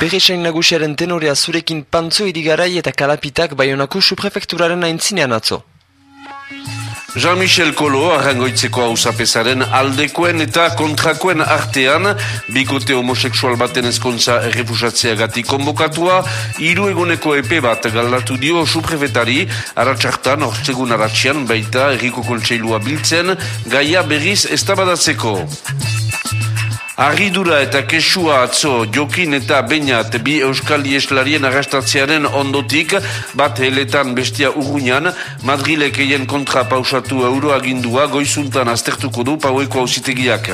Berresain nagusiaren tenorea zurekin pantzo irigarai eta kalapitak baionako suprefekturaren aintzinean atzo. Jean-Michel Kolo, arrangoitzeko hausapesaren aldekoen eta kontrakoen artean, bikote homoseksual baten ezkontza errefusatzea gati konbokatua, hiru eguneko epe bat galdatu dio suprefetari, aratsartan, ortsegun aratsian, baita erriko kontseilua biltzen, gaia berriz estabadatzeko. Arridura eta kesua atzo jokin eta bainat bi euskal dieslarien agastatzearen ondotik bat heletan bestia urruñan Madrilek eien kontra pausatu euroagindua goizuntan aztertuko du paueko hausitegiak.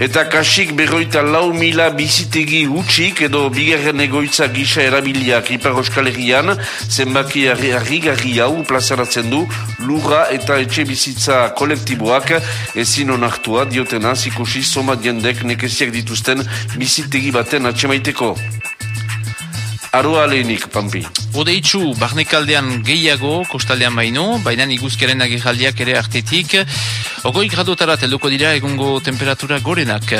Eta kasik berroita lau mila bizitegi hutsik edo bigarren egoitza gisa erabiliak Ipar Euskal Herrian, zenbaki harri hau plazaratzen du lurra eta etxe bizitza kolektiboak ezin onartua diotena zikusi somat jendek nekeziak dituzten bizitegi baten atxemaiteko. Aroa lehenik, Pampi. Odeitzu, barnekaldean gehiago, kostaldean baino, baina iguzkeren agerraldiak ere artetik. Ogoi gradotara telduko dira egungo temperatura gorenak.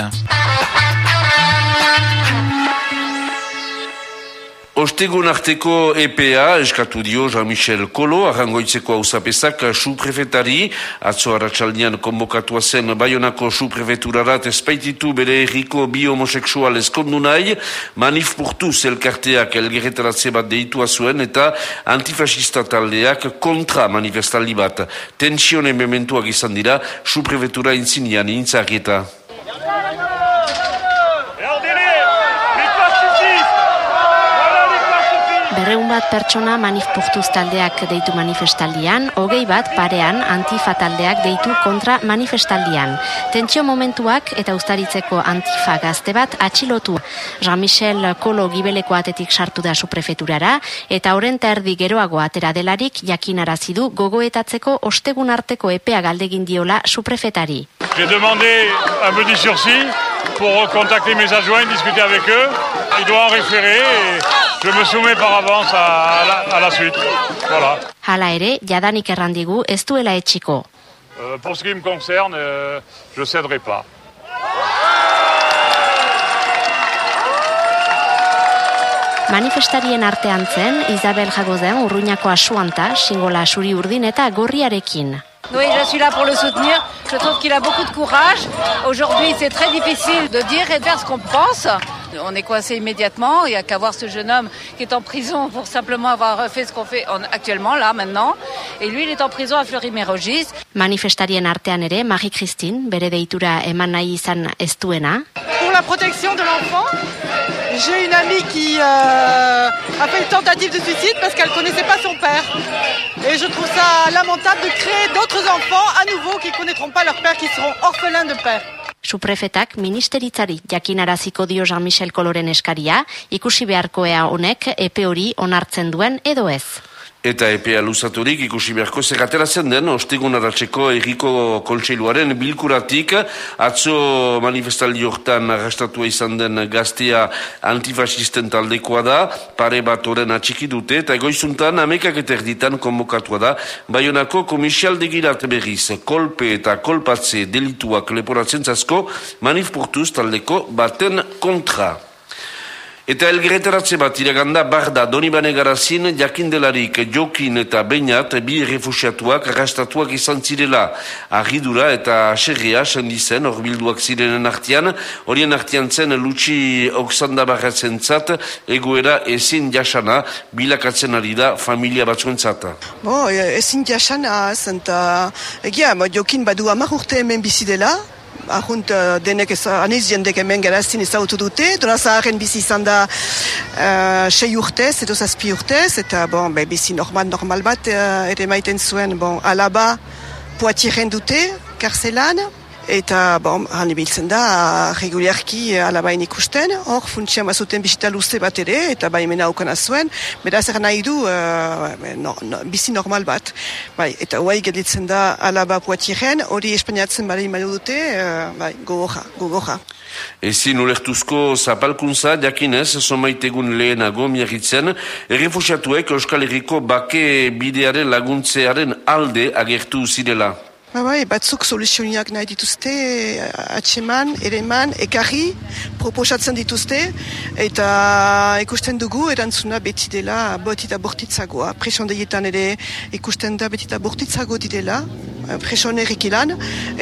Ostegun arteko EPA, eskatu dio Jean-Michel Kolo, arrangoitzeko hau zapesak su prefetari, atzo haratsaldian konbokatua zen Bayonako su prefeturarat espaititu bere erriko bi-homoseksual eskondu nahi, manif purtu zelkarteak elgerretaratze bat deitua zuen eta antifasista taldeak kontra manifestaldi bat. Tensionen mementuak izan dira, su prefetura intzinian Berreun bat pertsona manifpurtuz taldeak deitu manifestaldian, hogei bat parean antifa taldeak deitu kontra manifestaldian. Tentsio momentuak eta ustaritzeko antifa gazte bat atxilotu. Jean-Michel Kolo gibeleko atetik sartu da su prefeturara eta horren erdi geroago atera delarik jakinarazi du gogoetatzeko ostegun arteko epea galdegin diola su prefetari. J'ai demandé un petit sursis pour contacter mes adjoints, discuter avec eux. Il doit en référer et je me soumets par avance à la, à la suite. Voilà. Hala ere, jadanik errandigu ez duela etxiko. Euh, pour ce qui me concerne, euh, je céderai pas. Manifestarien artean zen, Isabel Jagozen urruñako asuanta, singola suri urdin eta gorriarekin. Oui, je suis là pour le soutenir. Je trouve qu'il a beaucoup de courage. Aujourd'hui, c'est très difficile de dire et de faire ce qu'on pense. On est coincé immédiatement. Il n'y a qu'à voir ce jeune homme qui est en prison pour simplement avoir fait ce qu'on fait en- actuellement, là, maintenant. Et lui, il est en prison à Fleury-Mérogis. Manifestarien artean ere, Marie-Christine, bere deitura eman nahi izan ez duena, Pour la protection de l'enfant, j'ai une amie qui euh, a fait une tentative de suicide parce qu'elle ne connaissait pas son père. Et je trouve ça lamentable de créer d'autres enfants à nouveau qui ne connaîtront pas leur père, qui seront orphelins de père. Suprefetak ministeritzari jakinaraziko dio Jean-Michel Koloren eskaria, ikusi beharkoea honek epe hori onartzen duen edo ez. Eta epea luzaturik ikusi beharko zerrateratzen den, ostegun aratzeko erriko kontseiluaren bilkuratik, atzo manifestaldi hortan arrastatua izan den gaztea antifasisten taldekoa da, pare bat oren atxiki dute, eta goizuntan amekak eta erditan konbokatua da, Baionako komisialdegirat berriz, kolpe eta kolpatze delituak leporatzen zasko, manifpurtuz taldeko baten kontra. Eta elgerretaratze bat iraganda barda Donibane garazin jakindelarik jokin eta bainat bi refusiatuak arrastatuak izan zirela. Arridura eta aserria sendizen horbilduak zirenen artian, horien artian zen Lutsi Oksanda barratzen zat, egoera ezin jasana bilakatzen ari da familia batzuentzat. Bo, e, ezin jasana, zenta, egia, jokin badu amar urte hemen bizi dela, ahunt eh, denek ez, aniz jendek hemen geraztin ezagutu dute, dora zaharen bizi izan da uh, sei urtez, edo zazpi urtez, eta bon, be, bizi normal, normal bat uh, ere maiten zuen, bon, alaba poatiren dute, karzelan, Eta, bon, han ibiltzen da, regularki eh, alabain ikusten, hor funtsian bazuten bisita luze bat ere, eta baimena aukana zuen, beraz er nahi du eh, no, no, bizi normal bat. Bai, eta huai gelditzen da alaba puatiren, hori espainiatzen bari malu dute, eh, bai, gogoja, gogoja. Ezin ulertuzko zapalkuntza jakinez somaitegun lehenago miagitzen, errefusiatuek Euskal Herriko bake bidearen laguntzearen alde agertu zirela. Ba bai, batzuk soluzioniak nahi dituzte, atseman, ereman, ekarri, proposatzen dituzte, eta ikusten dugu, erantzuna beti dela, beti da bortitzagoa. Presondeietan ere ikusten da beti da bortitzago direla, preson errikilan,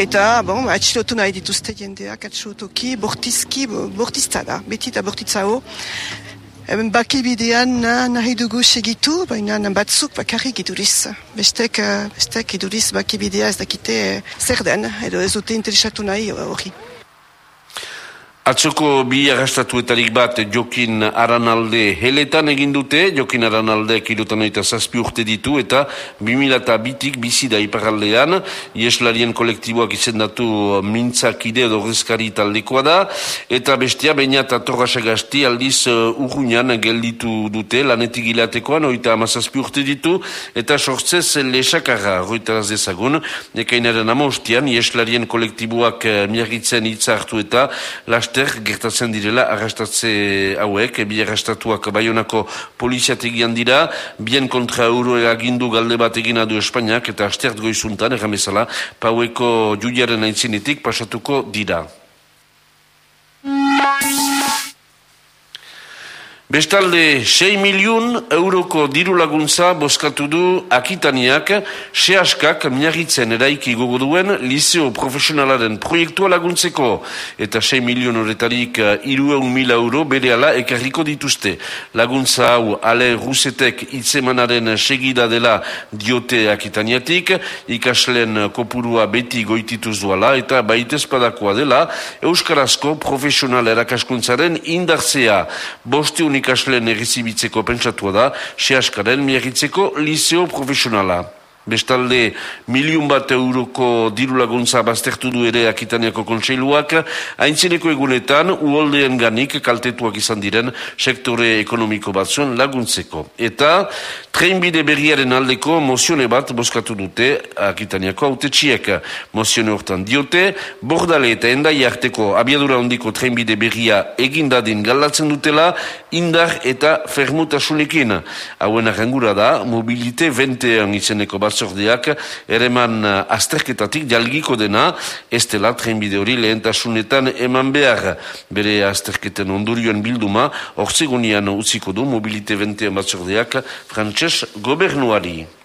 eta, bon, atxilotu nahi dituzte jendeak, atxilotoki, bortizki, bortizta da, beti da bortitzago. Eben baki bidean nahi dugu segitu, baina batzuk bakarrik iduriz. Bestek, eh, bestek iduriz baki bidea ez dakite eh, zer den, edo ez dute interesatu nahi hori. Atzoko bi arrastatuetarik bat Jokin Aranalde heletan egin dute, Jokin Aranalde kilotan eta zazpi urte ditu eta 2000 bitik bizi da iparaldean, Ieslarien kolektiboak izendatu mintzakide edo rezkari taldekoa da, eta bestia baina eta torrasagasti aldiz uh, urruñan gelditu dute, lanetik gilatekoan, oita amazazpi urte ditu, eta sortzez lesakarra, roitaraz dezagun, nekainaren amostian, Ieslarien kolektiboak uh, miarritzen hitza hartu eta, laster gertatzen direla arrastatze hauek, bi arrastatuak baionako poliziategian dira, bien kontra euro agindu galde bat egina du Espainiak eta astert goizuntan, erramezala, paueko juliaren aintzinetik pasatuko dira. Bestalde, 6 miliun euroko diru laguntza boskatu du akitaniak, sehaskak miagitzen eraiki gogo duen liceo profesionalaren proiektua laguntzeko eta 6 miliun horretarik eh, irueun mila euro bere ala ekarriko dituzte. Laguntza hau ale rusetek itzemanaren segida dela diote akitaniatik, ikaslen kopurua beti goitituz duala eta baitez padakoa dela Euskarazko profesional erakaskuntzaren indartzea. Boste unik ikasleen egizibitzeko pentsatua da, sehaskaren miagitzeko liceo profesionala. Bestalde, miliun bat euroko diru laguntza baztertu du ere akitaniako kontseiluak, haintzineko egunetan, uoldeen ganik kaltetuak izan diren sektore ekonomiko batzuen laguntzeko. Eta, trenbide berriaren aldeko mozione bat boskatu dute akitaniako haute txiek. Mozione hortan diote, bordale eta endai arteko abiadura ondiko trenbide berria egindadin galatzen dutela, indar eta fermutasunekin. Hauen arrangura da, mobilite ventean izeneko bat batzordeak ereman eh, azterketatik jalgiko dena ez dela trenbide hori lehentasunetan eman behar bere azterketen ondurioen bilduma orzegonian utziko du mobilite ventean batzordeak frantses gobernuari.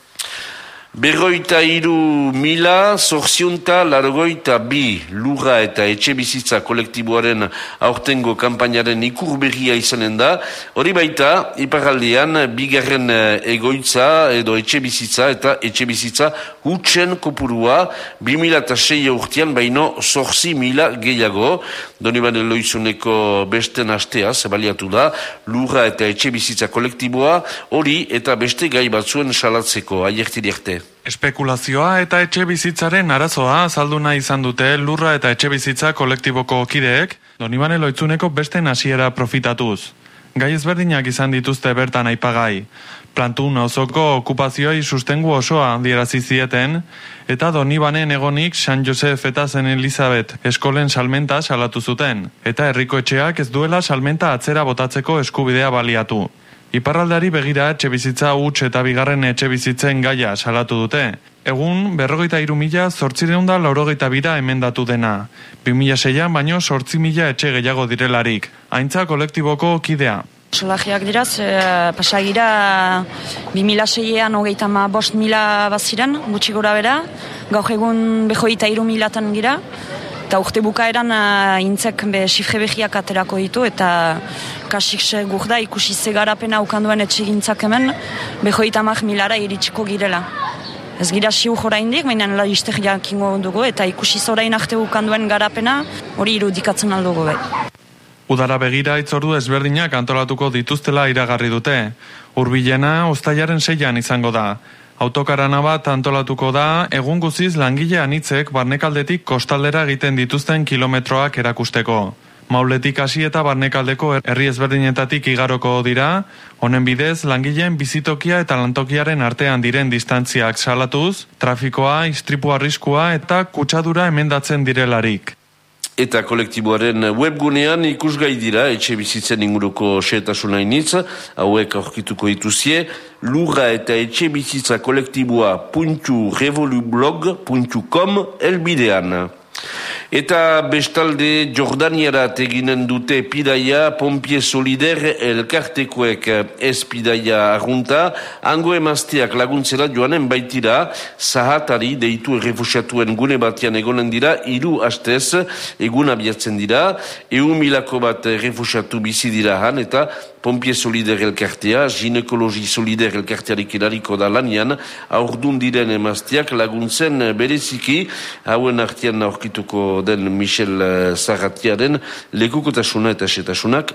Berroita iru mila, zorziunta, largoita bi lurra eta etxe bizitza kolektiboaren aurtengo kampainaren ikur berria izanen da. Hori baita, iparaldean, bigarren egoitza edo etxe bizitza eta etxe bizitza hutsen kopurua, bi mila eta sei urtean baino zorzi mila gehiago. Doni bane loizuneko besten astea, zebaliatu da, lurra eta etxe bizitza kolektiboa, hori eta beste gai batzuen salatzeko, aiertiriarte. Espekulazioa eta etxe bizitzaren arazoa azalduna izan dute lurra eta etxe bizitza kolektiboko kideek, donibane loitzuneko beste nasiera profitatuz. Gai ezberdinak izan dituzte bertan aipagai. Plantun osoko okupazioi sustengu osoa dierazi zieten, eta donibane egonik San Josef eta Zen Elizabeth eskolen salmenta salatu zuten, eta herriko etxeak ez duela salmenta atzera botatzeko eskubidea baliatu. Iparraldari begira etxe bizitza huts eta bigarren etxe bizitzen gaia salatu dute. Egun, berrogeita iru mila, zortzireunda laurogeita bira emendatu dena. Bi mila seian, baino, zortzi mila etxe gehiago direlarik. Aintza kolektiboko kidea. Solajiak dira, e, pasagira 2006an hogeita ma bost mila baziren, gutxi gora bera, gaur egun behoita iru milatan gira, eta urte bukaeran uh, intzek be sifre behiak aterako ditu, eta kasik se gurda ikusi zegarapena ukanduen etxigintzak hemen, behoita mak milara iritsiko girela. Ez gira siu jora indik, baina la iztek jakingo dugu, eta ikusi zorain arte ukanduen garapena, hori irudikatzen aldugu bai. Udara begira itzordu ezberdinak antolatuko dituztela iragarri dute. Urbilena, ustaiaren seian izango da. Autokarana bat antolatuko da, egun guziz langile anitzek barnekaldetik kostaldera egiten dituzten kilometroak erakusteko. Mauletik hasi eta barnekaldeko herri ezberdinetatik igaroko dira, honen bidez langileen bizitokia eta lantokiaren artean diren distantziak salatuz, trafikoa, istripu arriskua eta kutsadura emendatzen direlarik. Eta kolektiboaren webgunean ikusgai dira, etxe bizitzen inguruko seetasuna initz, hauek aurkituko dituzie, lurra eta etxe bizitza kolektiboa puntu revolublog.com elbidean. Eta bestalde Jordaniarat eginen dute pidaia Pompie Solider elkartekoek. Ez pidaia argunta, hango emazteak laguntzera joanen baitira, zahatari deitu errefusiatuen gune batian egonen dira, hiru hastez egun abiatzen dira, egun milako bat refusiatu bizi dira han, eta Pompie Solider elkartea, ginekologi Solider elkartearik erariko da lanian, aurdun diren emazteak laguntzen bereziki, hauen artian aurkituko den Michel Zarratiaren lekukotasuna eta setasunak